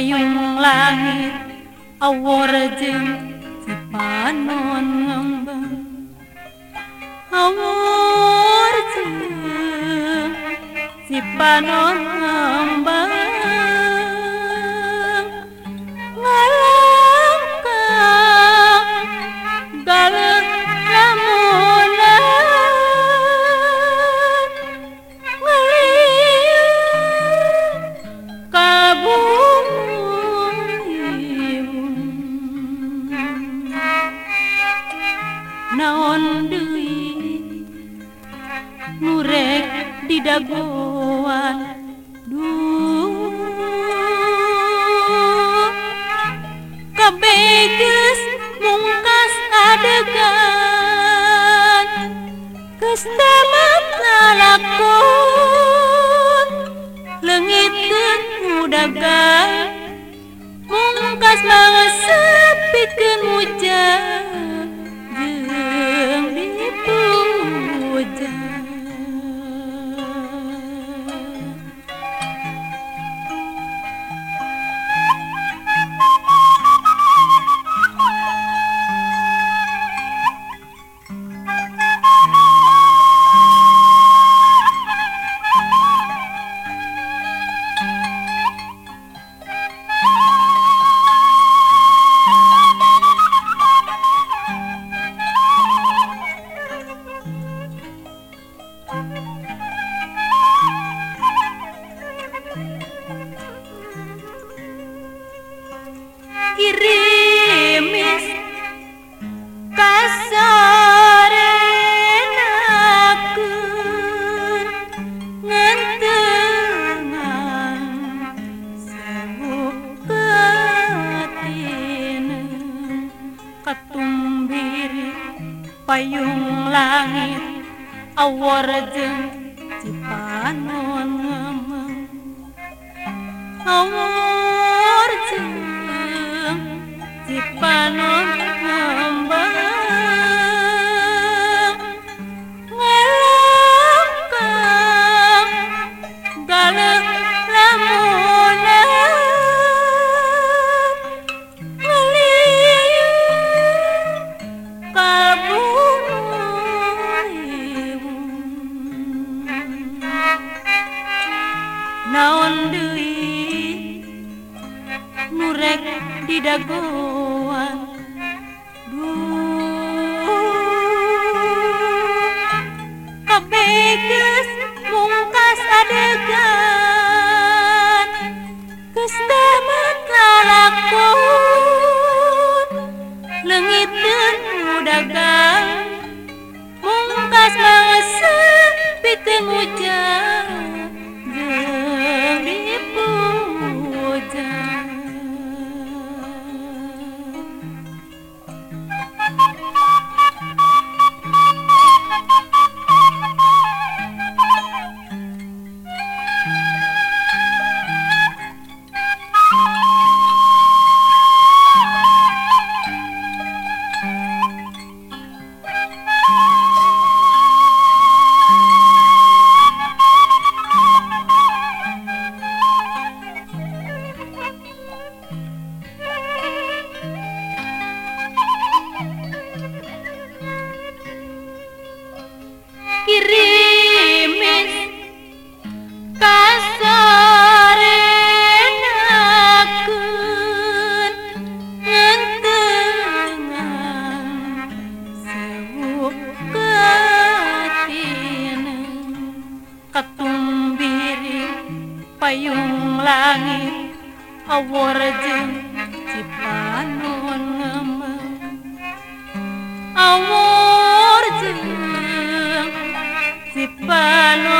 payung langit awurjeng sipanon ngembang awurjeng sipanon ngembang dagoan duh. Kabeges mungkas adegan. Kestamat nalakon. Lengit kudagan kirimis kasoreun aku ngentengan sewu katina katumbiri payung langit awar cipanon ngemeng ಜಗೋ payung langit awurjeng ciplanon ngemeng. Awurjeng ciplanon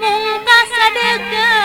Mungkas sadega